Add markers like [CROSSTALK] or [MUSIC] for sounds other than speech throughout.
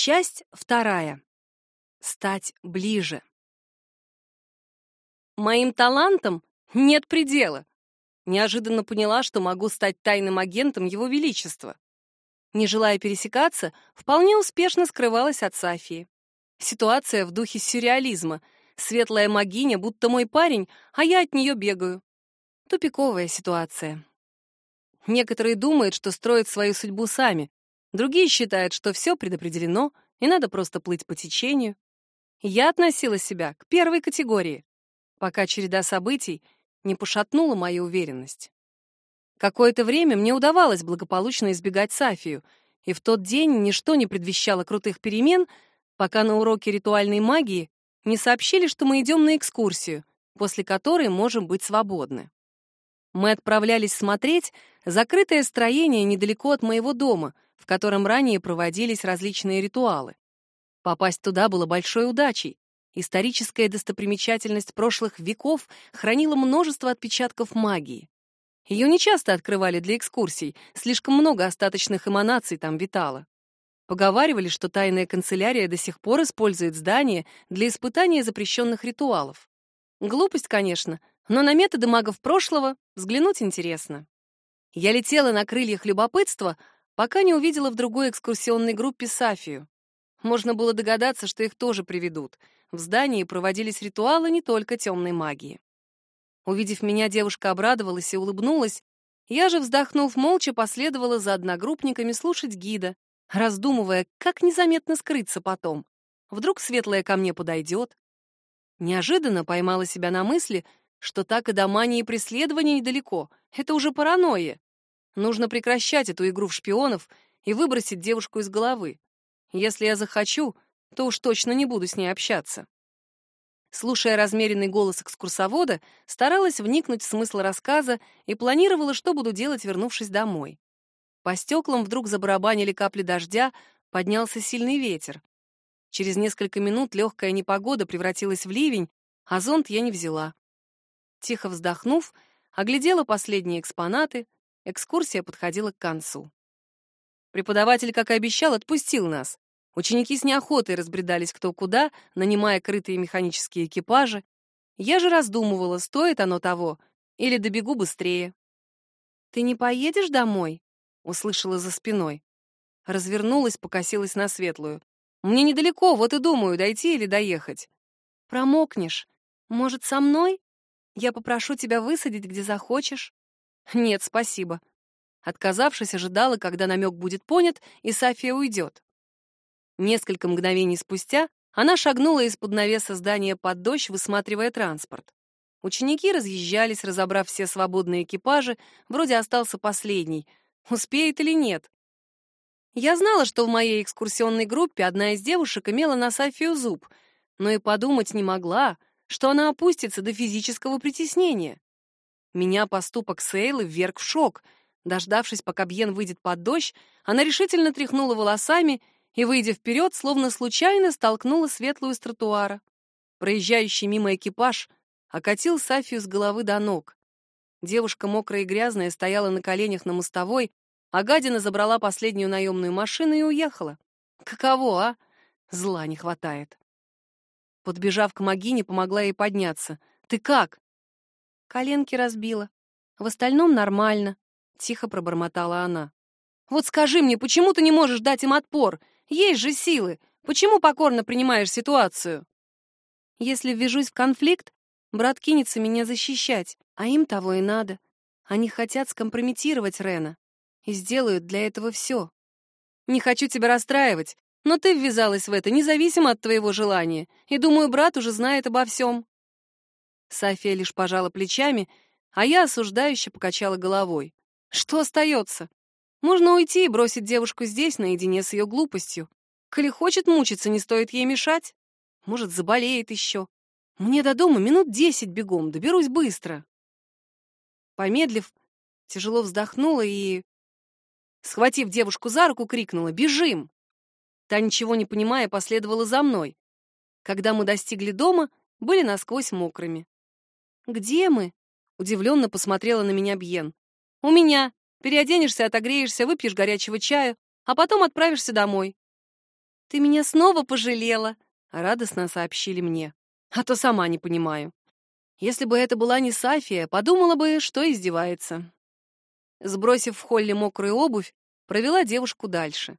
Часть вторая. Стать ближе. Моим талантам нет предела. Неожиданно поняла, что могу стать тайным агентом Его Величества. Не желая пересекаться, вполне успешно скрывалась от Сафии. Ситуация в духе сюрреализма. Светлая магиня, будто мой парень, а я от нее бегаю. Тупиковая ситуация. Некоторые думают, что строят свою судьбу сами. Другие считают, что все предопределено, и надо просто плыть по течению. Я относила себя к первой категории, пока череда событий не пошатнула мою уверенность. Какое-то время мне удавалось благополучно избегать Сафию, и в тот день ничто не предвещало крутых перемен, пока на уроке ритуальной магии не сообщили, что мы идем на экскурсию, после которой можем быть свободны. Мы отправлялись смотреть закрытое строение недалеко от моего дома, котором ранее проводились различные ритуалы. Попасть туда было большой удачей. Историческая достопримечательность прошлых веков хранила множество отпечатков магии. Ее нечасто открывали для экскурсий, слишком много остаточных эманаций там витало. Поговаривали, что тайная канцелярия до сих пор использует здание для испытания запрещенных ритуалов. Глупость, конечно, но на методы магов прошлого взглянуть интересно. Я летела на крыльях любопытства, пока не увидела в другой экскурсионной группе Сафию. Можно было догадаться, что их тоже приведут. В здании проводились ритуалы не только темной магии. Увидев меня, девушка обрадовалась и улыбнулась. Я же, вздохнув молча, последовала за одногруппниками слушать гида, раздумывая, как незаметно скрыться потом. Вдруг светлая ко мне подойдет. Неожиданно поймала себя на мысли, что так и до мании преследования недалеко. Это уже паранойя. Нужно прекращать эту игру в шпионов и выбросить девушку из головы. Если я захочу, то уж точно не буду с ней общаться. Слушая размеренный голос экскурсовода, старалась вникнуть в смысл рассказа и планировала, что буду делать, вернувшись домой. По стеклам вдруг забарабанили капли дождя, поднялся сильный ветер. Через несколько минут легкая непогода превратилась в ливень, а зонт я не взяла. Тихо вздохнув, оглядела последние экспонаты, экскурсия подходила к концу. Преподаватель, как и обещал, отпустил нас. Ученики с неохотой разбредались кто куда, нанимая крытые механические экипажи. Я же раздумывала, стоит оно того, или добегу быстрее. «Ты не поедешь домой?» — услышала за спиной. Развернулась, покосилась на светлую. «Мне недалеко, вот и думаю, дойти или доехать». «Промокнешь. Может, со мной? Я попрошу тебя высадить, где захочешь». «Нет, спасибо». Отказавшись, ожидала, когда намек будет понят, и Сафия уйдет. Несколько мгновений спустя она шагнула из-под навеса здания под дождь, высматривая транспорт. Ученики разъезжались, разобрав все свободные экипажи, вроде остался последний. Успеет или нет? Я знала, что в моей экскурсионной группе одна из девушек имела на Софию зуб, но и подумать не могла, что она опустится до физического притеснения. Меня поступок Сейлы вверг в шок. Дождавшись, пока Бьен выйдет под дождь, она решительно тряхнула волосами и, выйдя вперед, словно случайно столкнула светлую с тротуара. Проезжающий мимо экипаж окатил Сафию с головы до ног. Девушка, мокрая и грязная, стояла на коленях на мостовой, а гадина забрала последнюю наемную машину и уехала. Каково, а? Зла не хватает. Подбежав к Магине, помогла ей подняться. «Ты как?» Коленки разбила. В остальном нормально, — тихо пробормотала она. «Вот скажи мне, почему ты не можешь дать им отпор? Есть же силы. Почему покорно принимаешь ситуацию? Если ввяжусь в конфликт, брат кинется меня защищать, а им того и надо. Они хотят скомпрометировать Рена и сделают для этого все. Не хочу тебя расстраивать, но ты ввязалась в это независимо от твоего желания, и, думаю, брат уже знает обо всем. София лишь пожала плечами, а я осуждающе покачала головой. Что остается? Можно уйти и бросить девушку здесь, наедине с ее глупостью. Коли хочет мучиться, не стоит ей мешать. Может, заболеет еще. Мне до дома минут десять бегом, доберусь быстро. Помедлив, тяжело вздохнула и, схватив девушку за руку, крикнула «Бежим!». Та, ничего не понимая, последовала за мной. Когда мы достигли дома, были насквозь мокрыми. «Где мы?» — удивленно посмотрела на меня Бьен. «У меня», Переоденешься, отогреешься, выпьешь горячего чаю, а потом отправишься домой. «Ты меня снова пожалела!» — радостно сообщили мне. А то сама не понимаю. Если бы это была не Сафия, подумала бы, что издевается. Сбросив в холле мокрую обувь, провела девушку дальше.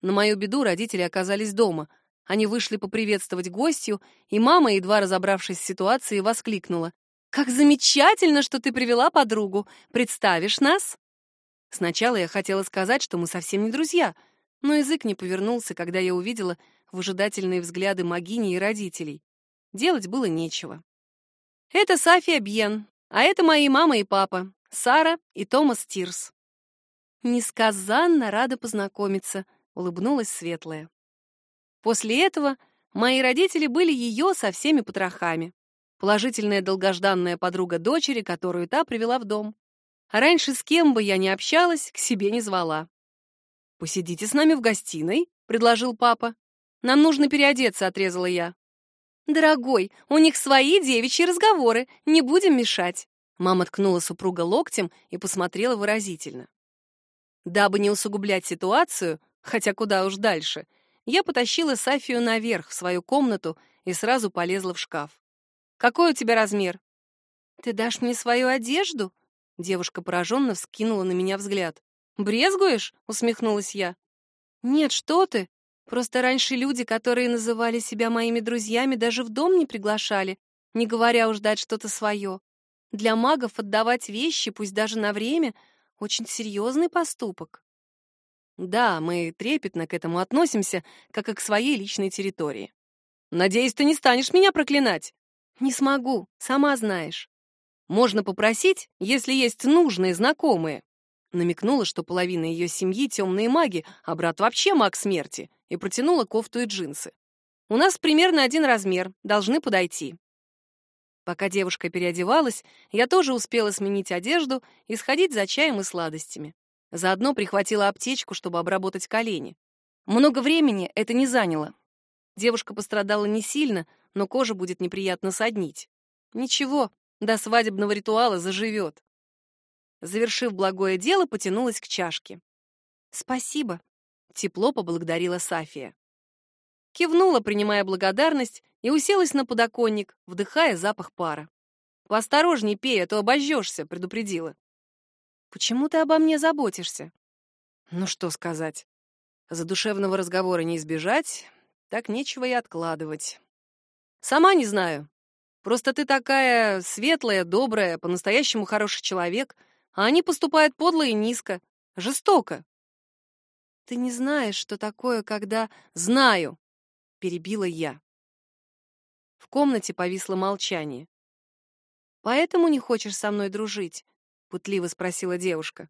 На мою беду родители оказались дома. Они вышли поприветствовать гостью, и мама, едва разобравшись с ситуацией, воскликнула. «Как замечательно, что ты привела подругу! Представишь нас?» Сначала я хотела сказать, что мы совсем не друзья, но язык не повернулся, когда я увидела выжидательные взгляды Магини и родителей. Делать было нечего. Это Сафия Бьен, а это мои мама и папа, Сара и Томас Тирс. Несказанно рада познакомиться, улыбнулась Светлая. После этого мои родители были ее со всеми потрохами. Положительная долгожданная подруга дочери, которую та привела в дом. А раньше с кем бы я ни общалась, к себе не звала. «Посидите с нами в гостиной», — предложил папа. «Нам нужно переодеться», — отрезала я. «Дорогой, у них свои девичьи разговоры, не будем мешать». Мама ткнула супруга локтем и посмотрела выразительно. Дабы не усугублять ситуацию, хотя куда уж дальше, я потащила Сафию наверх в свою комнату и сразу полезла в шкаф. «Какой у тебя размер?» «Ты дашь мне свою одежду?» Девушка пораженно вскинула на меня взгляд. «Брезгуешь?» — усмехнулась я. «Нет, что ты. Просто раньше люди, которые называли себя моими друзьями, даже в дом не приглашали, не говоря уж дать что-то свое. Для магов отдавать вещи, пусть даже на время, очень серьезный поступок. Да, мы трепетно к этому относимся, как и к своей личной территории. Надеюсь, ты не станешь меня проклинать? Не смогу, сама знаешь. Можно попросить, если есть нужные знакомые. Намекнула, что половина ее семьи — темные маги, а брат вообще маг смерти и протянула кофту и джинсы. «У нас примерно один размер, должны подойти». Пока девушка переодевалась, я тоже успела сменить одежду и сходить за чаем и сладостями. Заодно прихватила аптечку, чтобы обработать колени. Много времени это не заняло. Девушка пострадала не сильно, но кожа будет неприятно соднить. Ничего, до свадебного ритуала заживет. Завершив благое дело, потянулась к чашке. «Спасибо», Тепло поблагодарила Сафия. Кивнула, принимая благодарность, и уселась на подоконник, вдыхая запах пара. «Поосторожней пей, а то обожжешься», — предупредила. «Почему ты обо мне заботишься?» «Ну что сказать. Задушевного разговора не избежать, так нечего и откладывать. Сама не знаю. Просто ты такая светлая, добрая, по-настоящему хороший человек, а они поступают подло и низко, жестоко. Ты не знаешь, что такое, когда... Знаю, перебила я. В комнате повисло молчание. Поэтому не хочешь со мной дружить? путливо спросила девушка.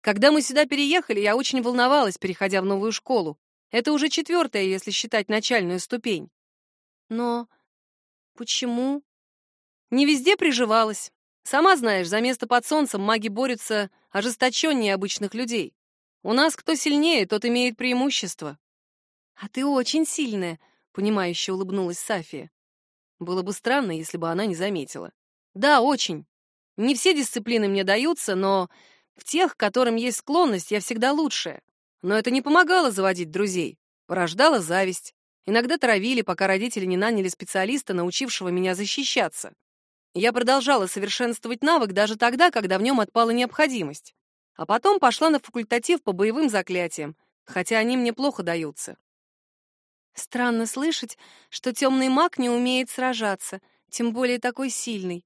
Когда мы сюда переехали, я очень волновалась, переходя в новую школу. Это уже четвертая, если считать начальную ступень. Но почему? Не везде приживалась. Сама знаешь, за место под солнцем маги борются ожесточеннее обычных людей. У нас кто сильнее, тот имеет преимущество. А ты очень сильная, понимающе улыбнулась Сафия. Было бы странно, если бы она не заметила. Да, очень. Не все дисциплины мне даются, но в тех, к которым есть склонность, я всегда лучшая. Но это не помогало заводить друзей, порождало зависть. Иногда травили, пока родители не наняли специалиста, научившего меня защищаться. Я продолжала совершенствовать навык даже тогда, когда в нем отпала необходимость. А потом пошла на факультатив по боевым заклятиям, хотя они мне плохо даются. Странно слышать, что темный маг не умеет сражаться, тем более такой сильный.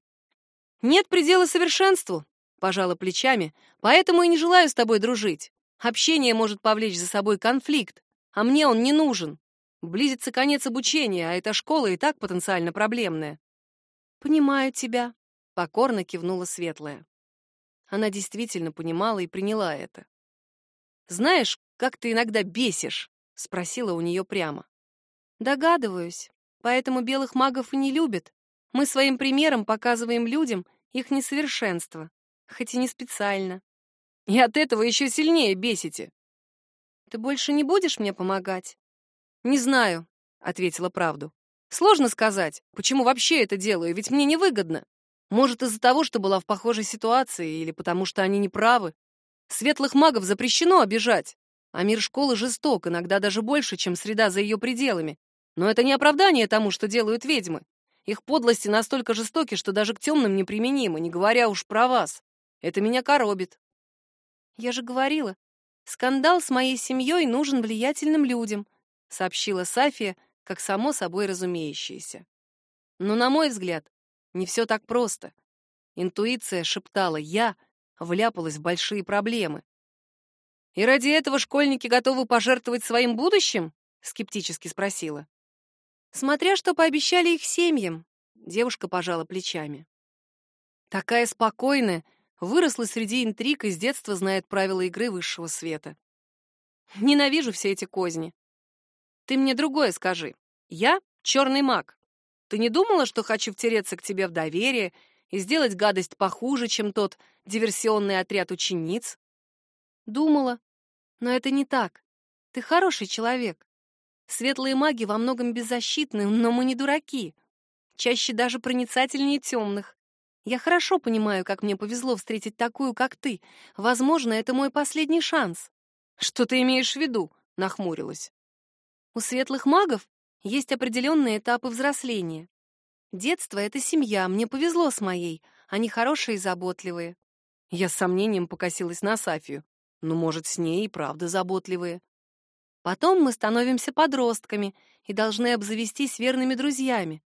Нет предела совершенству, пожала плечами, поэтому и не желаю с тобой дружить. Общение может повлечь за собой конфликт, а мне он не нужен. Близится конец обучения, а эта школа и так потенциально проблемная. Понимаю тебя, покорно кивнула Светлая. Она действительно понимала и приняла это. «Знаешь, как ты иногда бесишь?» — спросила у нее прямо. «Догадываюсь. Поэтому белых магов и не любят. Мы своим примером показываем людям их несовершенство, хоть и не специально. И от этого еще сильнее бесите. Ты больше не будешь мне помогать? Не знаю, ответила правду. Сложно сказать, почему вообще это делаю, ведь мне невыгодно. Может, из-за того, что была в похожей ситуации, или потому что они не правы. Светлых магов запрещено обижать. А мир школы жесток, иногда даже больше, чем среда за ее пределами. Но это не оправдание тому, что делают ведьмы. Их подлости настолько жестоки, что даже к темным неприменимы, не говоря уж про вас. Это меня коробит. Я же говорила, скандал с моей семьей нужен влиятельным людям, сообщила Сафия, как само собой разумеющееся. Но, на мой взгляд, не все так просто. Интуиция шептала «я», вляпалась в большие проблемы. «И ради этого школьники готовы пожертвовать своим будущим?» — скептически спросила. «Смотря что пообещали их семьям», — девушка пожала плечами. Такая спокойная, выросла среди интриг и с детства знает правила игры высшего света. Ненавижу все эти козни. Ты мне другое скажи. Я — черный маг. Ты не думала, что хочу втереться к тебе в доверие и сделать гадость похуже, чем тот диверсионный отряд учениц? Думала. Но это не так. Ты хороший человек. Светлые маги во многом беззащитны, но мы не дураки. Чаще даже проницательнее темных. Я хорошо понимаю, как мне повезло встретить такую, как ты. Возможно, это мой последний шанс. Что ты имеешь в виду? Нахмурилась. У светлых магов есть определенные этапы взросления. Детство — это семья, мне повезло с моей. Они хорошие и заботливые. Я с сомнением покосилась на Сафию. Ну, может, с ней и правда заботливые. Потом мы становимся подростками и должны обзавестись верными друзьями.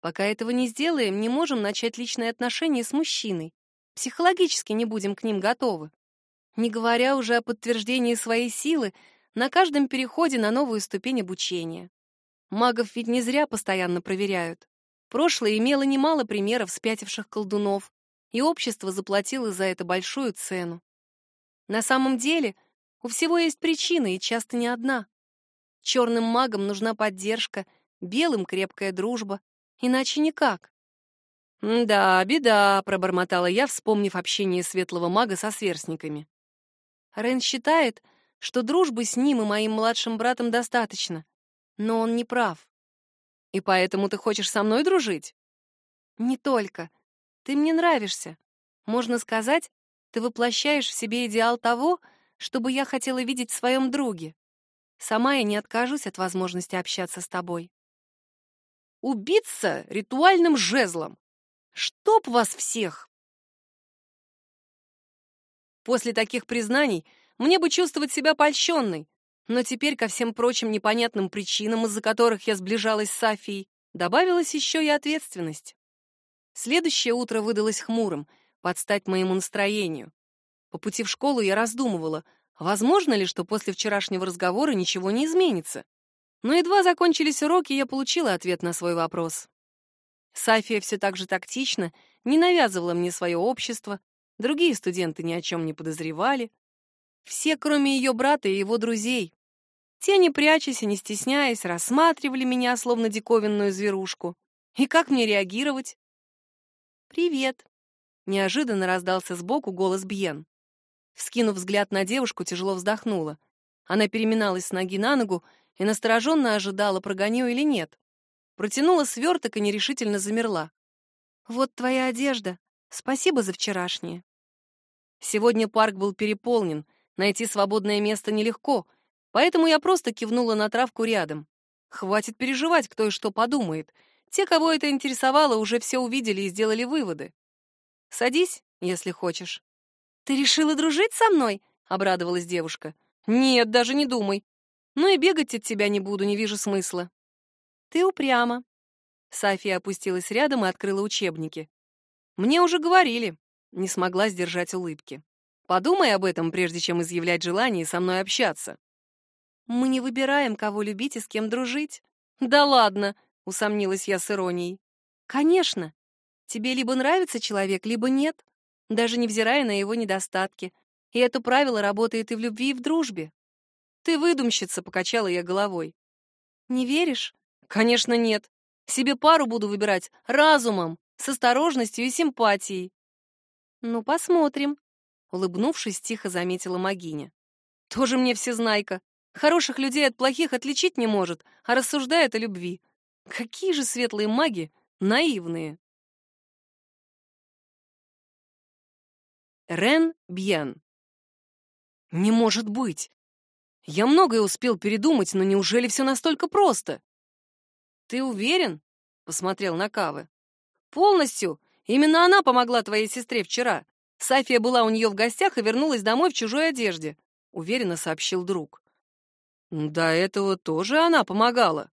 Пока этого не сделаем, не можем начать личные отношения с мужчиной. Психологически не будем к ним готовы. Не говоря уже о подтверждении своей силы на каждом переходе на новую ступень обучения. Магов ведь не зря постоянно проверяют. Прошлое имело немало примеров спятивших колдунов, и общество заплатило за это большую цену. На самом деле, у всего есть причина, и часто не одна. Черным магам нужна поддержка, белым — крепкая дружба, иначе никак. «Да, беда», — пробормотала я, вспомнив общение светлого мага со сверстниками. Рен считает, что дружбы с ним и моим младшим братом достаточно, но он не прав. И поэтому ты хочешь со мной дружить? Не только. Ты мне нравишься. Можно сказать, ты воплощаешь в себе идеал того, чтобы я хотела видеть в своем друге. Сама я не откажусь от возможности общаться с тобой. Убиться ритуальным жезлом. Чтоб вас всех! После таких признаний мне бы чувствовать себя польщенной, но теперь ко всем прочим непонятным причинам, из-за которых я сближалась с Сафией, добавилась еще и ответственность. Следующее утро выдалось хмурым, под стать моему настроению. По пути в школу я раздумывала, возможно ли, что после вчерашнего разговора ничего не изменится. Но едва закончились уроки, я получила ответ на свой вопрос. Сафия все так же тактично не навязывала мне свое общество, другие студенты ни о чем не подозревали. Все, кроме ее брата и его друзей. Те, не прячась и не стесняясь, рассматривали меня, словно диковинную зверушку. И как мне реагировать? «Привет!» — неожиданно раздался сбоку голос Бьен. Вскинув взгляд на девушку, тяжело вздохнула. Она переминалась с ноги на ногу и настороженно ожидала, прогоню или нет. Протянула сверток и нерешительно замерла. «Вот твоя одежда. Спасибо за вчерашнее». Сегодня парк был переполнен, найти свободное место нелегко — Поэтому я просто кивнула на травку рядом. Хватит переживать, кто и что подумает. Те, кого это интересовало, уже все увидели и сделали выводы. Садись, если хочешь. Ты решила дружить со мной? обрадовалась девушка. Нет, даже не думай. Ну и бегать от тебя не буду, не вижу смысла. Ты упряма. София опустилась рядом и открыла учебники. Мне уже говорили, не смогла сдержать улыбки. Подумай об этом, прежде чем изъявлять желание со мной общаться. Мы не выбираем, кого любить и с кем дружить. Да ладно, усомнилась я с иронией. Конечно. Тебе либо нравится человек, либо нет, даже невзирая на его недостатки. И это правило работает и в любви, и в дружбе. Ты выдумщица, покачала я головой. Не веришь? Конечно, нет. Себе пару буду выбирать разумом, с осторожностью и симпатией. Ну, посмотрим, улыбнувшись, тихо заметила Магиня. Тоже мне всезнайка. Хороших людей от плохих отличить не может, а рассуждает о любви. Какие же светлые маги, наивные. Рен Бьен. Не может быть. Я многое успел передумать, но неужели все настолько просто? Ты уверен? Посмотрел на Кавы. Полностью. Именно она помогла твоей сестре вчера. Сафия была у нее в гостях и вернулась домой в чужой одежде, уверенно сообщил друг. До этого тоже она помогала.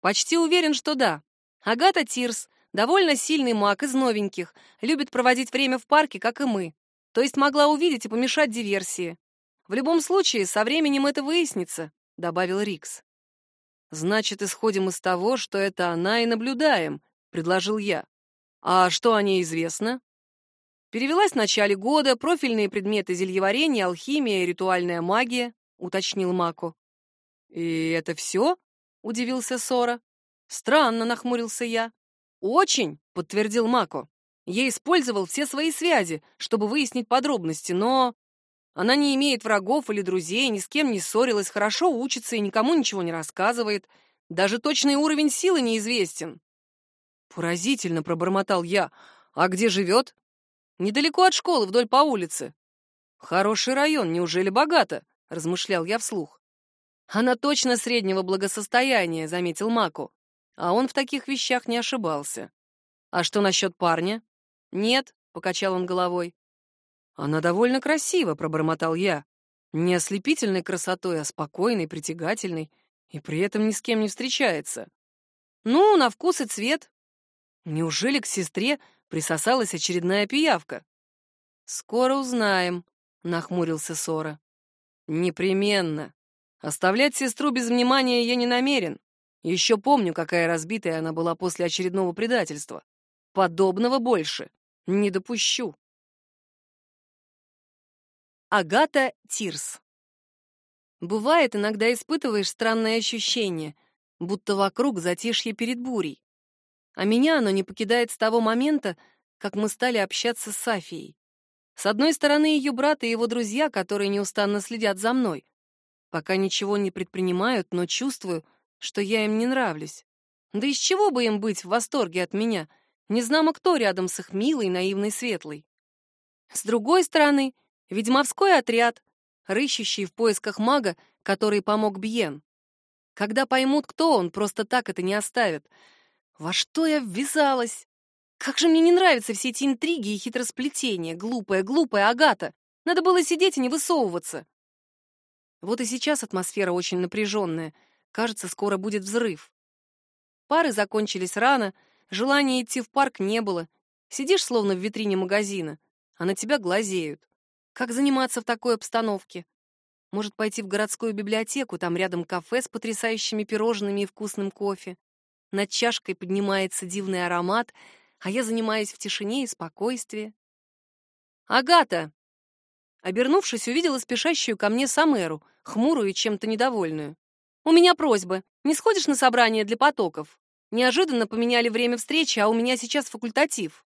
Почти уверен, что да. Агата Тирс, довольно сильный маг из новеньких, любит проводить время в парке, как и мы. То есть могла увидеть и помешать диверсии. В любом случае, со временем это выяснится, добавил Рикс. Значит, исходим из того, что это она и наблюдаем, предложил я. А что о ней известно? Перевелась в начале года, профильные предметы зельеварения, алхимия и ритуальная магия, уточнил Мако. И это все? удивился Сора. Странно, нахмурился я. Очень, подтвердил Мако. Я использовал все свои связи, чтобы выяснить подробности, но она не имеет врагов или друзей, ни с кем не ссорилась, хорошо учится и никому ничего не рассказывает. Даже точный уровень силы неизвестен. Поразительно, пробормотал я. А где живет? Недалеко от школы, вдоль по улице. Хороший район, неужели богато? размышлял я вслух. Она точно среднего благосостояния, заметил Маку. А он в таких вещах не ошибался. А что насчет парня? Нет, покачал он головой. Она довольно красива, пробормотал я. Не ослепительной красотой, а спокойной, притягательной, и при этом ни с кем не встречается. Ну, на вкус и цвет. Неужели к сестре присосалась очередная пиявка? Скоро узнаем, нахмурился Сора. Непременно. Оставлять сестру без внимания я не намерен. Еще помню, какая разбитая она была после очередного предательства. Подобного больше не допущу. Агата Тирс Бывает, иногда испытываешь странное ощущение, будто вокруг затишье перед бурей. А меня оно не покидает с того момента, как мы стали общаться с Сафией. С одной стороны, ее брат и его друзья, которые неустанно следят за мной. Пока ничего не предпринимают, но чувствую — что я им не нравлюсь. Да из чего бы им быть в восторге от меня? Не знамо кто рядом с их милой, наивной, светлой. С другой стороны, ведьмовской отряд, рыщущий в поисках мага, который помог Бьен. Когда поймут, кто он, просто так это не оставят. Во что я ввязалась? Как же мне не нравятся все эти интриги и хитросплетения. Глупая, глупая Агата. Надо было сидеть и не высовываться. Вот и сейчас атмосфера очень напряженная — Кажется, скоро будет взрыв. Пары закончились рано, желания идти в парк не было. Сидишь словно в витрине магазина, а на тебя глазеют. Как заниматься в такой обстановке? Может, пойти в городскую библиотеку, там рядом кафе с потрясающими пирожными и вкусным кофе. Над чашкой поднимается дивный аромат, а я занимаюсь в тишине и спокойствии. «Агата!» Обернувшись, увидела спешащую ко мне Самеру, хмурую и чем-то недовольную. «У меня просьба. Не сходишь на собрание для потоков? Неожиданно поменяли время встречи, а у меня сейчас факультатив».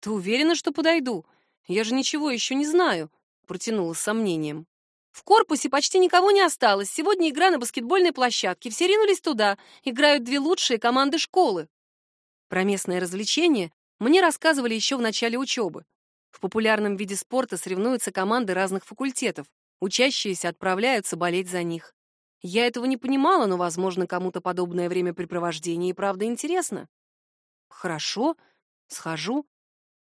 «Ты уверена, что подойду? Я же ничего еще не знаю», — протянула с сомнением. «В корпусе почти никого не осталось. Сегодня игра на баскетбольной площадке. Все ринулись туда. Играют две лучшие команды школы». Про местное развлечение мне рассказывали еще в начале учебы. В популярном виде спорта соревнуются команды разных факультетов. Учащиеся отправляются болеть за них. Я этого не понимала, но, возможно, кому-то подобное времяпрепровождение и правда интересно. Хорошо, схожу.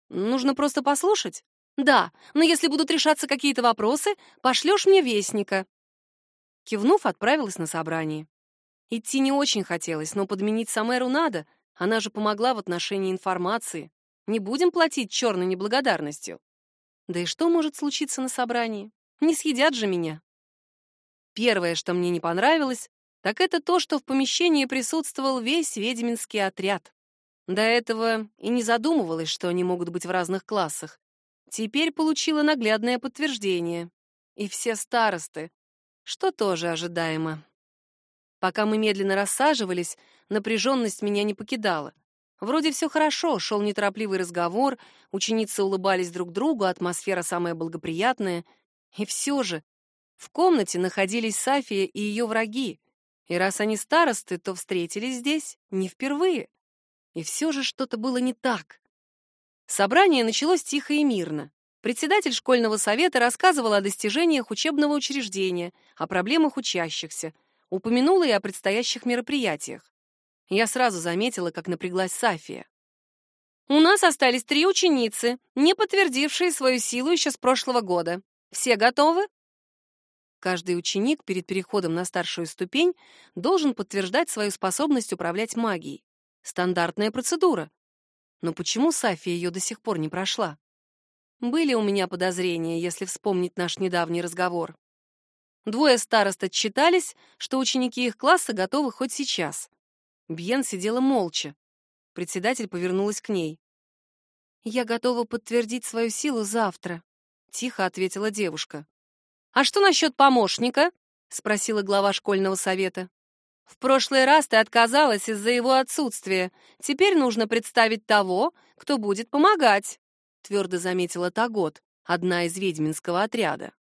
Нужно просто послушать? Да, но если будут решаться какие-то вопросы, пошлешь мне вестника. Кивнув, отправилась на собрание. Идти не очень хотелось, но подменить Самеру надо. Она же помогла в отношении информации. Не будем платить черной неблагодарностью. Да и что может случиться на собрании? Не съедят же меня. Первое, что мне не понравилось, так это то, что в помещении присутствовал весь ведьминский отряд. До этого и не задумывалась, что они могут быть в разных классах. Теперь получила наглядное подтверждение. И все старосты, что тоже ожидаемо. Пока мы медленно рассаживались, напряженность меня не покидала. Вроде все хорошо, шел неторопливый разговор, ученицы улыбались друг другу, атмосфера самая благоприятная. И все же в комнате находились Сафия и ее враги, и раз они старосты, то встретились здесь не впервые. И все же что-то было не так. Собрание началось тихо и мирно. Председатель школьного совета рассказывал о достижениях учебного учреждения, о проблемах учащихся, упомянула и о предстоящих мероприятиях. Я сразу заметила, как напряглась Сафия. «У нас остались три ученицы, не подтвердившие свою силу еще с прошлого года. Все готовы?» Каждый ученик перед переходом на старшую ступень должен подтверждать свою способность управлять магией. Стандартная процедура. Но почему Сафия ее до сих пор не прошла? Были у меня подозрения, если вспомнить наш недавний разговор. Двое старост отчитались, что ученики их класса готовы хоть сейчас. Бьен сидела молча. Председатель повернулась к ней. «Я готова подтвердить свою силу завтра», — тихо ответила девушка. «А что насчет помощника?» — спросила глава школьного совета. «В прошлый раз ты отказалась из-за его отсутствия. Теперь нужно представить того, кто будет помогать» твердо заметила Тагот, одна из ведьминского отряда.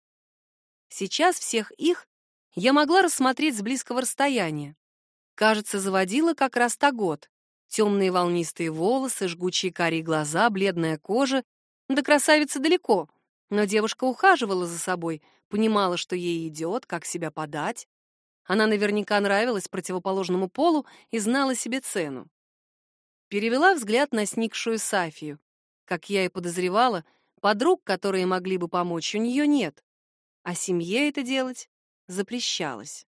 Сейчас всех их я могла рассмотреть с близкого расстояния. Кажется, заводила как раз Тагот. Темные волнистые волосы, жгучие карие глаза, бледная кожа. До красавицы далеко, но девушка ухаживала за собой, понимала, что ей идет, как себя подать. Она наверняка нравилась противоположному полу и знала себе цену. Перевела взгляд на сникшую Сафию. Как я и подозревала, подруг, которые могли бы помочь, у нее нет. А семье это делать запрещалось.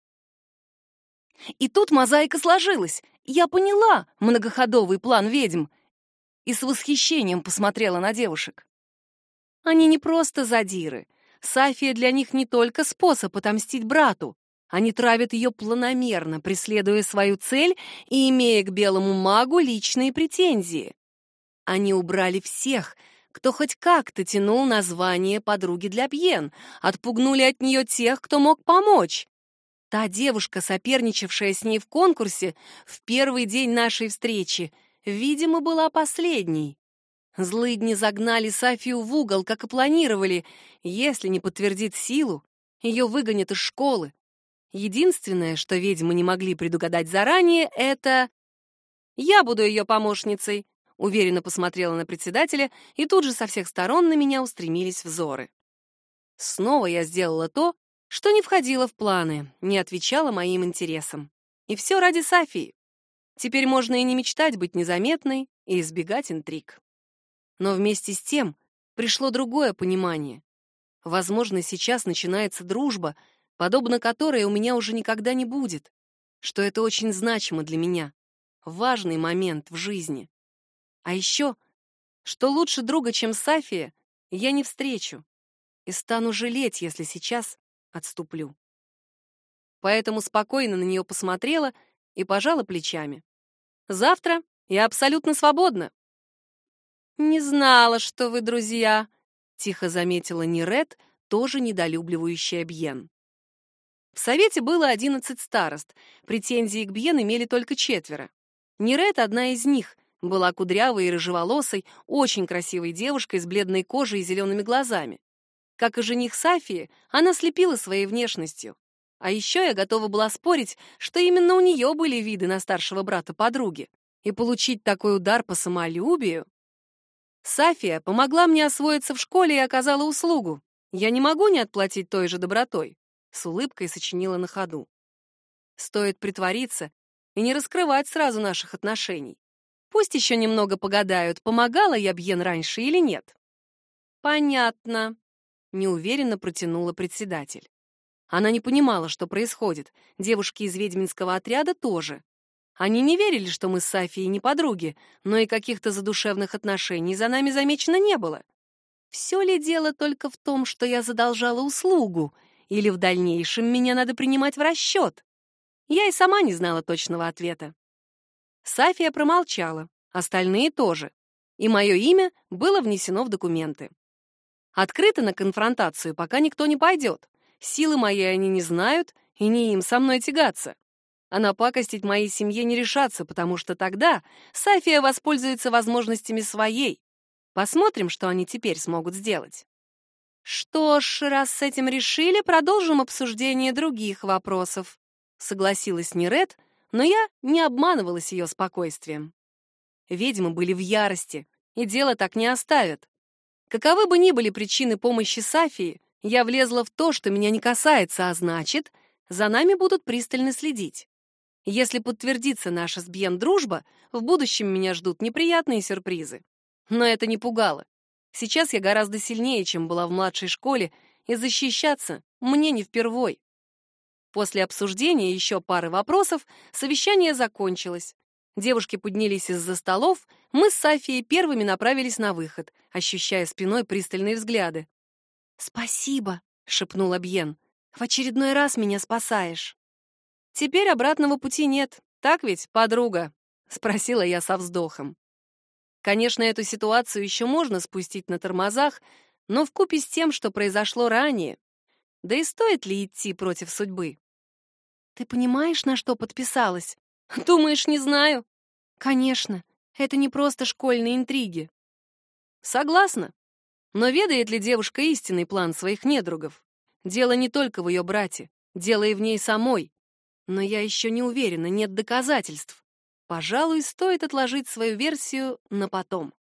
И тут мозаика сложилась. Я поняла многоходовый план ведьм и с восхищением посмотрела на девушек. Они не просто задиры. Сафия для них не только способ отомстить брату. Они травят ее планомерно, преследуя свою цель и имея к белому магу личные претензии. Они убрали всех, кто хоть как-то тянул название подруги для Бьен, отпугнули от нее тех, кто мог помочь. Та девушка, соперничавшая с ней в конкурсе в первый день нашей встречи, видимо, была последней. Злыдни загнали Сафию в угол, как и планировали. Если не подтвердит силу, ее выгонят из школы. Единственное, что ведьмы не могли предугадать заранее, это... Я буду ее помощницей, уверенно посмотрела на председателя, и тут же со всех сторон на меня устремились взоры. Снова я сделала то, что не входило в планы, не отвечало моим интересам. И все ради Сафии. Теперь можно и не мечтать быть незаметной и избегать интриг. Но вместе с тем пришло другое понимание. Возможно, сейчас начинается дружба, подобно которой у меня уже никогда не будет, что это очень значимо для меня, важный момент в жизни. А еще, что лучше друга, чем Сафия, я не встречу и стану жалеть, если сейчас отступлю. Поэтому спокойно на нее посмотрела и пожала плечами. Завтра я абсолютно свободна. Не знала, что вы друзья, тихо заметила Нирет, тоже недолюбливающая Бьен. В совете было одиннадцать старост, претензии к Бьен имели только четверо. Нирет одна из них, была кудрявой и рыжеволосой, очень красивой девушкой с бледной кожей и зелеными глазами. Как и жених Сафии, она слепила своей внешностью. А еще я готова была спорить, что именно у нее были виды на старшего брата подруги. И получить такой удар по самолюбию... Сафия помогла мне освоиться в школе и оказала услугу. Я не могу не отплатить той же добротой. С улыбкой сочинила на ходу. Стоит притвориться и не раскрывать сразу наших отношений. Пусть еще немного погадают, помогала я Бьен раньше или нет. Понятно, неуверенно протянула председатель. Она не понимала, что происходит. Девушки из ведьминского отряда тоже. Они не верили, что мы с Сафией не подруги, но и каких-то задушевных отношений за нами замечено не было. Все ли дело только в том, что я задолжала услугу, или в дальнейшем меня надо принимать в расчет? Я и сама не знала точного ответа. Сафия промолчала, остальные тоже, и мое имя было внесено в документы. Открыто на конфронтацию пока никто не пойдет. Силы мои они не знают, и не им со мной тягаться. А напакостить моей семье не решаться, потому что тогда Сафия воспользуется возможностями своей. Посмотрим, что они теперь смогут сделать. Что ж, раз с этим решили, продолжим обсуждение других вопросов, согласилась Нерет, но я не обманывалась ее спокойствием. Ведьмы были в ярости, и дело так не оставят. Каковы бы ни были причины помощи Сафии, я влезла в то, что меня не касается, а значит, за нами будут пристально следить. Если подтвердится наша с Бьен дружба, в будущем меня ждут неприятные сюрпризы. Но это не пугало. Сейчас я гораздо сильнее, чем была в младшей школе, и защищаться мне не впервой. После обсуждения еще пары вопросов совещание закончилось. Девушки поднялись из-за столов, мы с Сафией первыми направились на выход, ощущая спиной пристальные взгляды. «Спасибо», — шепнула Бьен. «В очередной раз меня спасаешь». «Теперь обратного пути нет, так ведь, подруга?» — спросила я со вздохом. Конечно, эту ситуацию еще можно спустить на тормозах, но вкупе с тем, что произошло ранее, да и стоит ли идти против судьбы? Ты понимаешь, на что подписалась? [LAUGHS] Думаешь, не знаю? Конечно, это не просто школьные интриги. Согласна. Но ведает ли девушка истинный план своих недругов? Дело не только в ее брате, дело и в ней самой. Но я еще не уверена, нет доказательств. Пожалуй, стоит отложить свою версию на потом.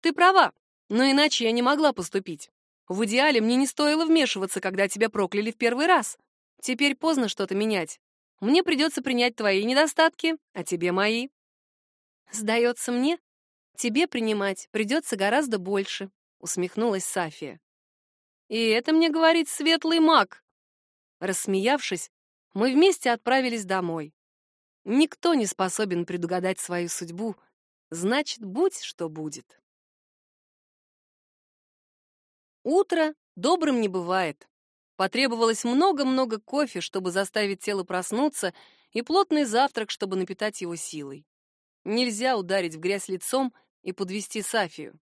Ты права, но иначе я не могла поступить. В идеале мне не стоило вмешиваться, когда тебя прокляли в первый раз. Теперь поздно что-то менять. Мне придется принять твои недостатки, а тебе мои. Сдается мне, тебе принимать придется гораздо больше, усмехнулась Сафия. И это мне говорит светлый маг. Рассмеявшись, мы вместе отправились домой. Никто не способен предугадать свою судьбу, значит, будь что будет. Утро добрым не бывает. Потребовалось много-много кофе, чтобы заставить тело проснуться, и плотный завтрак, чтобы напитать его силой. Нельзя ударить в грязь лицом и подвести Сафию.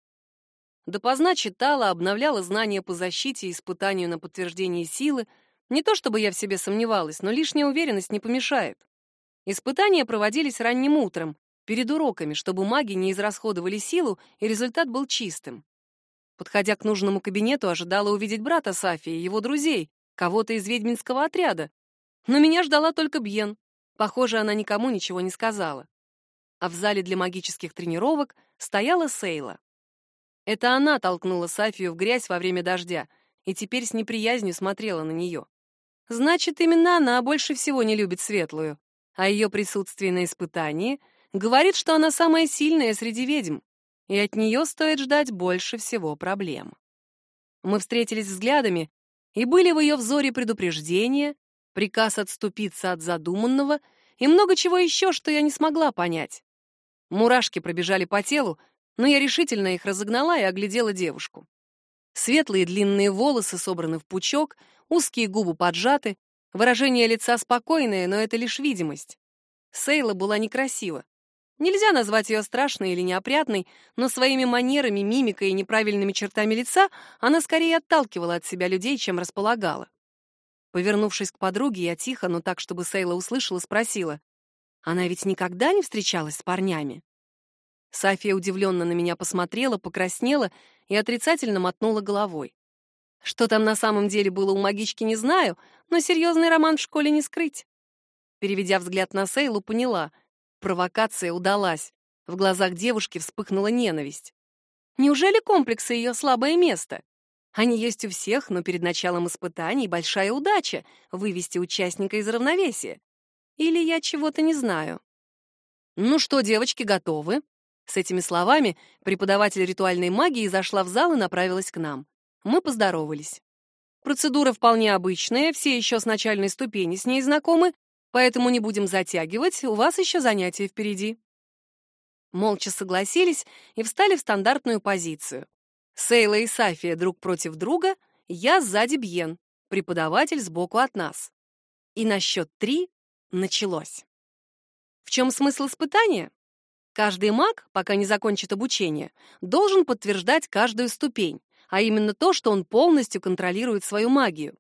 Допоздна читала, обновляла знания по защите и испытанию на подтверждение силы. Не то чтобы я в себе сомневалась, но лишняя уверенность не помешает. Испытания проводились ранним утром, перед уроками, чтобы маги не израсходовали силу, и результат был чистым. Подходя к нужному кабинету, ожидала увидеть брата Сафии, его друзей, кого-то из ведьминского отряда. Но меня ждала только Бьен. Похоже, она никому ничего не сказала. А в зале для магических тренировок стояла Сейла. Это она толкнула Сафию в грязь во время дождя и теперь с неприязнью смотрела на нее. Значит, именно она больше всего не любит светлую, а ее присутствие на испытании говорит, что она самая сильная среди ведьм и от нее стоит ждать больше всего проблем. Мы встретились взглядами, и были в ее взоре предупреждения, приказ отступиться от задуманного и много чего еще, что я не смогла понять. Мурашки пробежали по телу, но я решительно их разогнала и оглядела девушку. Светлые длинные волосы собраны в пучок, узкие губы поджаты, выражение лица спокойное, но это лишь видимость. Сейла была некрасива. Нельзя назвать ее страшной или неопрятной, но своими манерами, мимикой и неправильными чертами лица она скорее отталкивала от себя людей, чем располагала. Повернувшись к подруге, я тихо, но так, чтобы Сейла услышала, спросила. «Она ведь никогда не встречалась с парнями?» София удивленно на меня посмотрела, покраснела и отрицательно мотнула головой. Что там на самом деле было у магички, не знаю, но серьезный роман в школе не скрыть. Переведя взгляд на Сейлу, поняла. Провокация удалась. В глазах девушки вспыхнула ненависть. Неужели комплексы ее слабое место? Они есть у всех, но перед началом испытаний большая удача — вывести участника из равновесия. Или я чего-то не знаю? Ну что, девочки, готовы? С этими словами преподаватель ритуальной магии зашла в зал и направилась к нам. Мы поздоровались. Процедура вполне обычная, все еще с начальной ступени с ней знакомы, Поэтому не будем затягивать, у вас еще занятия впереди. Молча согласились и встали в стандартную позицию. Сейла и Сафия друг против друга, я сзади Бьен, преподаватель сбоку от нас. И на счет три началось. В чем смысл испытания? Каждый маг, пока не закончит обучение, должен подтверждать каждую ступень, а именно то, что он полностью контролирует свою магию.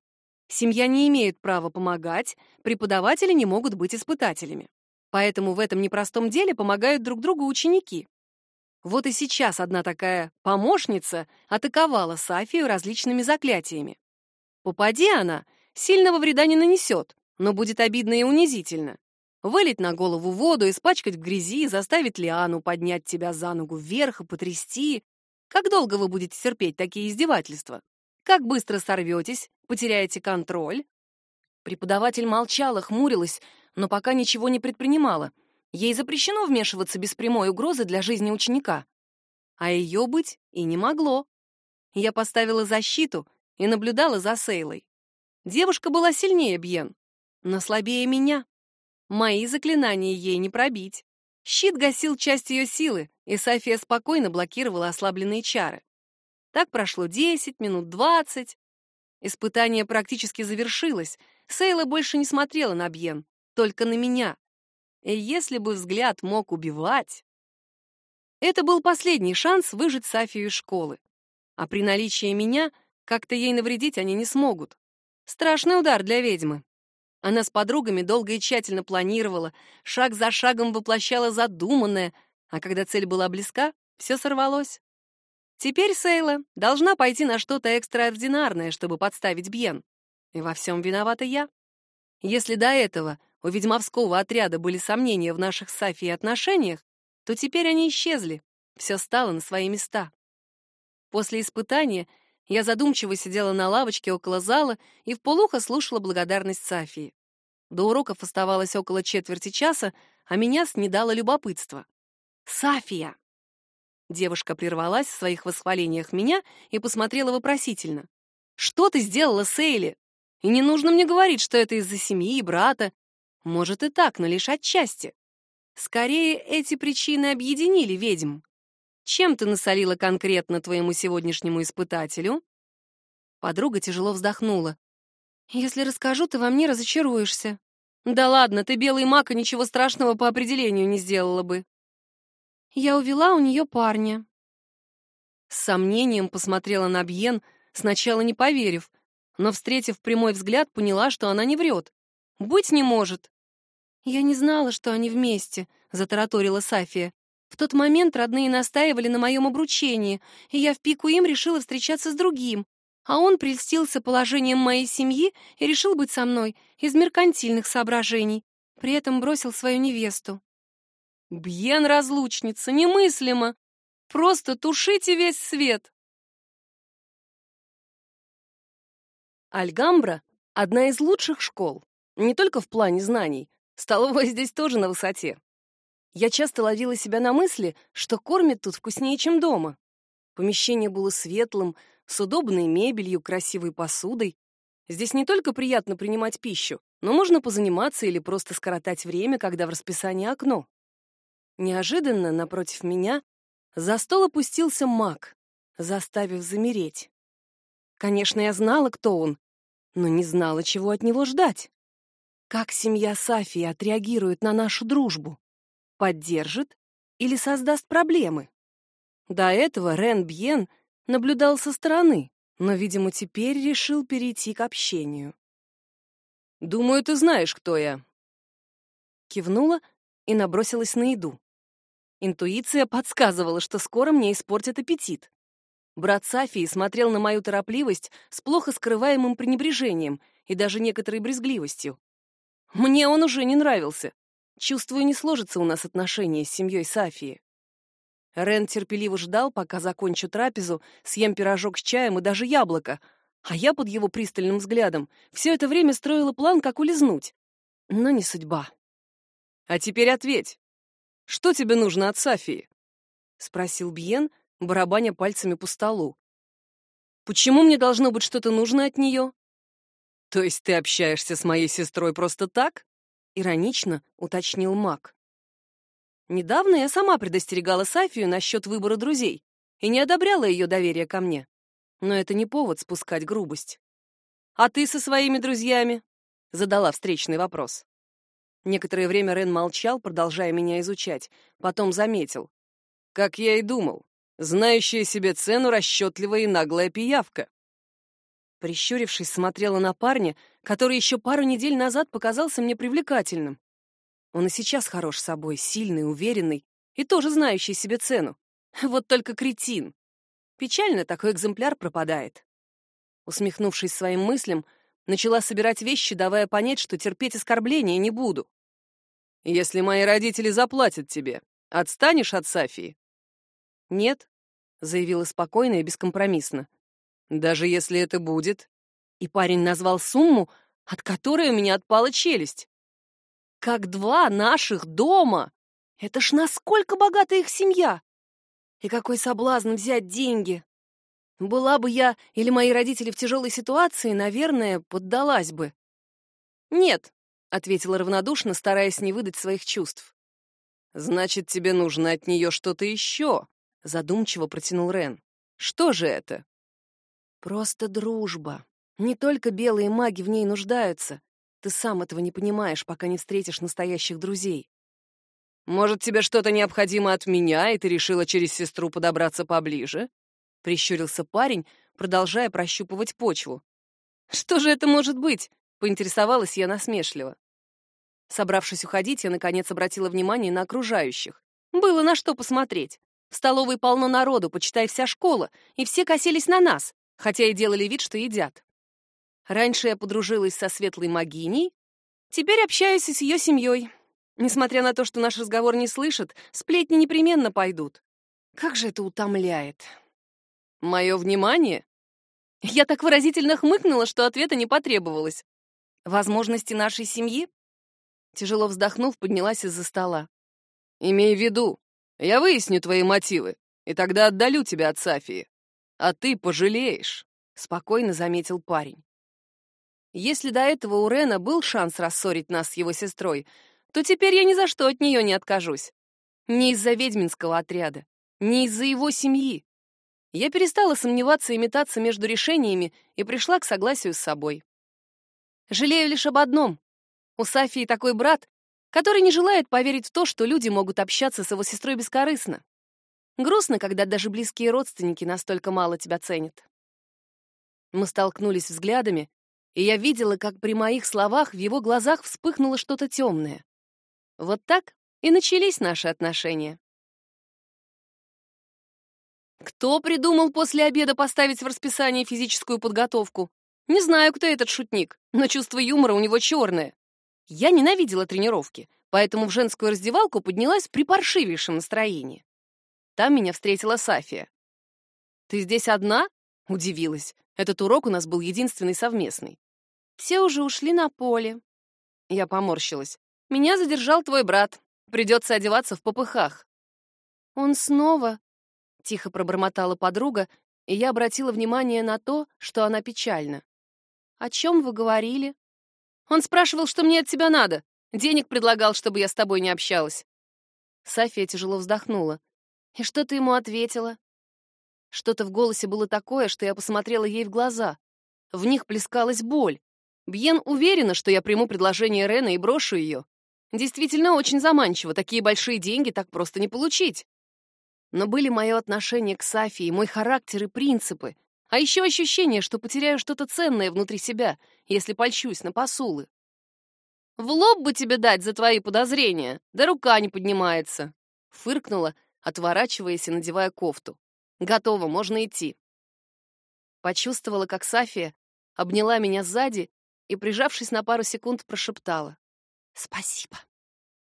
Семья не имеет права помогать, преподаватели не могут быть испытателями. Поэтому в этом непростом деле помогают друг другу ученики. Вот и сейчас одна такая помощница атаковала Сафию различными заклятиями. Попади она, сильного вреда не нанесет, но будет обидно и унизительно. Вылить на голову воду, испачкать в грязи, заставить Лиану поднять тебя за ногу вверх и потрясти. Как долго вы будете терпеть такие издевательства? Как быстро сорветесь, потеряете контроль?» Преподаватель молчала, хмурилась, но пока ничего не предпринимала. Ей запрещено вмешиваться без прямой угрозы для жизни ученика. А ее быть и не могло. Я поставила защиту и наблюдала за Сейлой. Девушка была сильнее Бьен, но слабее меня. Мои заклинания ей не пробить. Щит гасил часть ее силы, и София спокойно блокировала ослабленные чары. Так прошло 10 минут, 20. Испытание практически завершилось. Сейла больше не смотрела на Бьен, только на меня. И если бы взгляд мог убивать... Это был последний шанс выжить Сафию из школы. А при наличии меня как-то ей навредить они не смогут. Страшный удар для ведьмы. Она с подругами долго и тщательно планировала, шаг за шагом воплощала задуманное, а когда цель была близка, все сорвалось. Теперь Сейла должна пойти на что-то экстраординарное, чтобы подставить Бьен. И во всем виновата я. Если до этого у ведьмовского отряда были сомнения в наших с Сафией отношениях, то теперь они исчезли, все стало на свои места. После испытания я задумчиво сидела на лавочке около зала и вполуха слушала благодарность Сафии. До уроков оставалось около четверти часа, а меня снедало любопытство. «Сафия!» Девушка прервалась в своих восхвалениях меня и посмотрела вопросительно. «Что ты сделала с Эйли? И не нужно мне говорить, что это из-за семьи и брата. Может и так, но лишь отчасти. Скорее, эти причины объединили ведьм. Чем ты насолила конкретно твоему сегодняшнему испытателю?» Подруга тяжело вздохнула. «Если расскажу, ты во мне разочаруешься». «Да ладно, ты белый маг, и ничего страшного по определению не сделала бы». «Я увела у нее парня». С сомнением посмотрела на Бьен, сначала не поверив, но, встретив прямой взгляд, поняла, что она не врет. «Быть не может». «Я не знала, что они вместе», — затараторила Сафия. В тот момент родные настаивали на моем обручении, и я в пику им решила встречаться с другим. А он прельстился положением моей семьи и решил быть со мной из меркантильных соображений. При этом бросил свою невесту. Бьен разлучница, немыслимо. Просто тушите весь свет. Альгамбра — одна из лучших школ. Не только в плане знаний. Столовая здесь тоже на высоте. Я часто ловила себя на мысли, что кормят тут вкуснее, чем дома. Помещение было светлым, с удобной мебелью, красивой посудой. Здесь не только приятно принимать пищу, но можно позаниматься или просто скоротать время, когда в расписании окно. Неожиданно, напротив меня, за стол опустился маг, заставив замереть. Конечно, я знала, кто он, но не знала, чего от него ждать. Как семья Сафии отреагирует на нашу дружбу? поддержит или создаст проблемы. До этого Рен Бьен наблюдал со стороны, но, видимо, теперь решил перейти к общению. «Думаю, ты знаешь, кто я». Кивнула и набросилась на еду. Интуиция подсказывала, что скоро мне испортят аппетит. Брат Сафии смотрел на мою торопливость с плохо скрываемым пренебрежением и даже некоторой брезгливостью. Мне он уже не нравился. Чувствую, не сложится у нас отношения с семьей Сафии. Рен терпеливо ждал, пока закончу трапезу, съем пирожок с чаем и даже яблоко, а я под его пристальным взглядом все это время строила план, как улизнуть. Но не судьба. «А теперь ответь. Что тебе нужно от Сафии?» — спросил Бьен, барабаня пальцами по столу. «Почему мне должно быть что-то нужно от нее?» «То есть ты общаешься с моей сестрой просто так?» — иронично уточнил маг. Недавно я сама предостерегала Сафию насчет выбора друзей и не одобряла ее доверие ко мне. Но это не повод спускать грубость. «А ты со своими друзьями?» — задала встречный вопрос. Некоторое время Рен молчал, продолжая меня изучать, потом заметил. «Как я и думал, знающая себе цену расчетливая и наглая пиявка». Прищурившись, смотрела на парня, который еще пару недель назад показался мне привлекательным. Он и сейчас хорош собой, сильный, уверенный и тоже знающий себе цену. Вот только кретин. Печально такой экземпляр пропадает. Усмехнувшись своим мыслям, начала собирать вещи, давая понять, что терпеть оскорбления не буду. «Если мои родители заплатят тебе, отстанешь от Сафии?» «Нет», заявила спокойно и бескомпромиссно. «Даже если это будет...» И парень назвал сумму, от которой у меня отпала челюсть. «Как два наших дома! Это ж насколько богата их семья! И какой соблазн взять деньги! Была бы я или мои родители в тяжелой ситуации, наверное, поддалась бы». «Нет», — ответила равнодушно, стараясь не выдать своих чувств. «Значит, тебе нужно от нее что-то еще», — задумчиво протянул Рен. «Что же это?» «Просто дружба. Не только белые маги в ней нуждаются. Ты сам этого не понимаешь, пока не встретишь настоящих друзей. Может, тебе что-то необходимо от меня, и ты решила через сестру подобраться поближе?» — прищурился парень, продолжая прощупывать почву. «Что же это может быть?» — поинтересовалась я насмешливо. Собравшись уходить, я, наконец, обратила внимание на окружающих. Было на что посмотреть. В столовой полно народу, почитай вся школа, и все косились на нас, хотя и делали вид, что едят. Раньше я подружилась со светлой магиней, теперь общаюсь и с ее семьей. Несмотря на то, что наш разговор не слышат, сплетни непременно пойдут. Как же это утомляет. Мое внимание? Я так выразительно хмыкнула, что ответа не потребовалось. Возможности нашей семьи? Тяжело вздохнув, поднялась из-за стола. «Имей в виду, я выясню твои мотивы, и тогда отдалю тебя от Сафии. А ты пожалеешь», — спокойно заметил парень. Если до этого у Рена был шанс рассорить нас с его сестрой, то теперь я ни за что от нее не откажусь. Не из-за ведьминского отряда, не из-за его семьи. Я перестала сомневаться и метаться между решениями и пришла к согласию с собой. Жалею лишь об одном. У Сафии такой брат, который не желает поверить в то, что люди могут общаться с его сестрой бескорыстно. Грустно, когда даже близкие родственники настолько мало тебя ценят. Мы столкнулись взглядами, и я видела, как при моих словах в его глазах вспыхнуло что-то темное. Вот так и начались наши отношения. Кто придумал после обеда поставить в расписание физическую подготовку? Не знаю, кто этот шутник, но чувство юмора у него черное. Я ненавидела тренировки, поэтому в женскую раздевалку поднялась при паршивейшем настроении. Там меня встретила Сафия. «Ты здесь одна?» — удивилась. Этот урок у нас был единственный совместный. Все уже ушли на поле. Я поморщилась. Меня задержал твой брат. Придется одеваться в попыхах. Он снова... Тихо пробормотала подруга, и я обратила внимание на то, что она печальна. «О чем вы говорили?» «Он спрашивал, что мне от тебя надо. Денег предлагал, чтобы я с тобой не общалась». София тяжело вздохнула. «И что ты ему ответила?» Что-то в голосе было такое, что я посмотрела ей в глаза. В них плескалась боль. Бьен уверена, что я приму предложение Рена и брошу ее. Действительно очень заманчиво, такие большие деньги так просто не получить. Но были мое отношение к Сафии, мой характер и принципы, а еще ощущение, что потеряю что-то ценное внутри себя, если польщусь на посулы. «В лоб бы тебе дать за твои подозрения, да рука не поднимается!» Фыркнула, отворачиваясь и надевая кофту. «Готово, можно идти». Почувствовала, как Сафия обняла меня сзади и, прижавшись на пару секунд, прошептала. «Спасибо».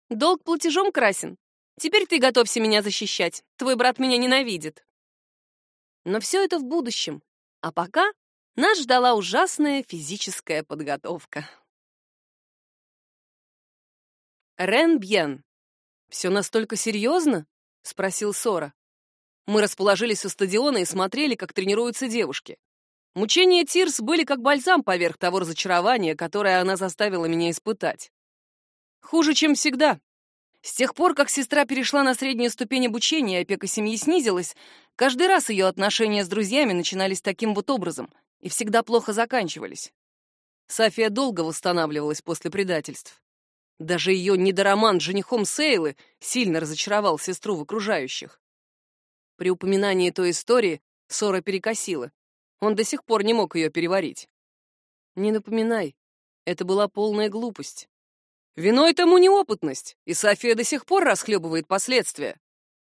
«Долг платежом красен. Теперь ты готовься меня защищать. Твой брат меня ненавидит». Но все это в будущем. А пока нас ждала ужасная физическая подготовка. Рен Бьен. «Все настолько серьезно?» — спросил Сора. Мы расположились у стадиона и смотрели, как тренируются девушки. Мучения Тирс были как бальзам поверх того разочарования, которое она заставила меня испытать. Хуже, чем всегда. С тех пор, как сестра перешла на среднюю ступень обучения опека семьи снизилась, каждый раз ее отношения с друзьями начинались таким вот образом и всегда плохо заканчивались. София долго восстанавливалась после предательств. Даже ее недороман женихом Сейлы сильно разочаровал сестру в окружающих. При упоминании той истории ссора перекосила. Он до сих пор не мог ее переварить. Не напоминай, это была полная глупость. Виной тому неопытность, и София до сих пор расхлебывает последствия.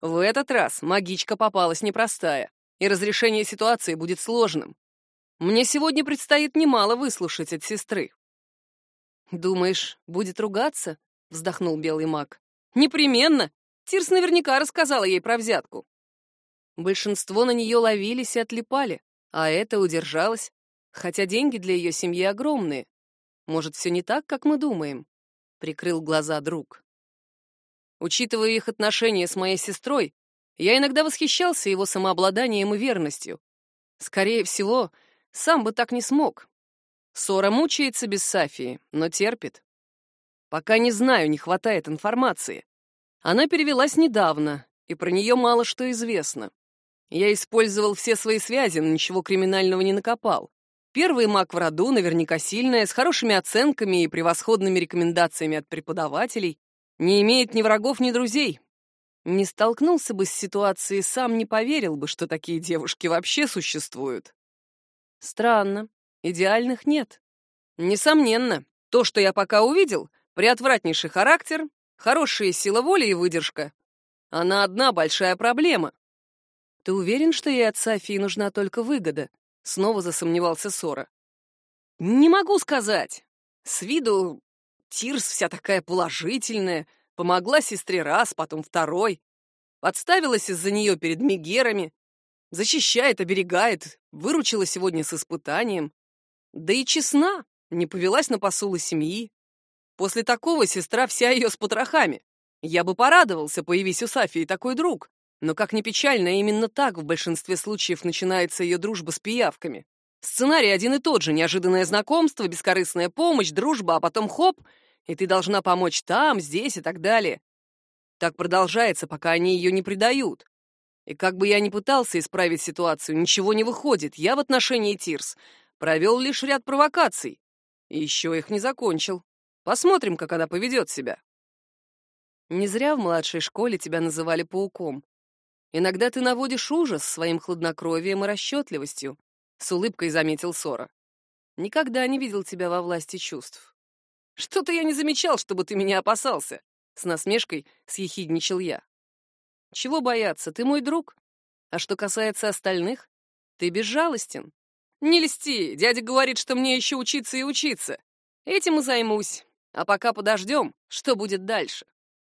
В этот раз магичка попалась непростая, и разрешение ситуации будет сложным. Мне сегодня предстоит немало выслушать от сестры. «Думаешь, будет ругаться?» — вздохнул белый маг. «Непременно. Тирс наверняка рассказала ей про взятку. Большинство на нее ловились и отлипали, а эта удержалась, хотя деньги для ее семьи огромные. Может, все не так, как мы думаем?» — прикрыл глаза друг. Учитывая их отношения с моей сестрой, я иногда восхищался его самообладанием и верностью. Скорее всего, сам бы так не смог. Сора мучается без Сафии, но терпит. Пока не знаю, не хватает информации. Она перевелась недавно, и про нее мало что известно. Я использовал все свои связи, но ничего криминального не накопал. Первый маг в роду, наверняка сильная, с хорошими оценками и превосходными рекомендациями от преподавателей, не имеет ни врагов, ни друзей. Не столкнулся бы с ситуацией, сам не поверил бы, что такие девушки вообще существуют. Странно, идеальных нет. Несомненно, то, что я пока увидел, приотвратнейший характер, хорошая сила воли и выдержка. Она одна большая проблема. Ты уверен, что ей от Софии нужна только выгода? Снова засомневался Сора. Не могу сказать. С виду Тирс вся такая положительная, помогла сестре раз, потом второй. Подставилась из-за нее перед Мегерами. Защищает, оберегает, выручила сегодня с испытанием. Да и честна, не повелась на посулы семьи. После такого сестра вся ее с потрохами. Я бы порадовался, появись у Сафии такой друг. Но, как ни печально, именно так в большинстве случаев начинается ее дружба с пиявками. Сценарий один и тот же. Неожиданное знакомство, бескорыстная помощь, дружба, а потом хоп — и ты должна помочь там, здесь и так далее. Так продолжается, пока они ее не предают. И как бы я ни пытался исправить ситуацию, ничего не выходит. Я в отношении Тирс провел лишь ряд провокаций. И еще их не закончил. Посмотрим, как она поведет себя. Не зря в младшей школе тебя называли пауком. Иногда ты наводишь ужас своим хладнокровием и расчетливостью, — с улыбкой заметил Сора. Никогда не видел тебя во власти чувств. Что-то я не замечал, чтобы ты меня опасался. С насмешкой съехидничал я. Чего бояться, ты мой друг. А что касается остальных, ты безжалостен. Не льсти, дядя говорит, что мне еще учиться и учиться. Этим и займусь. А пока подождем, что будет дальше.